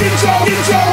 Get your.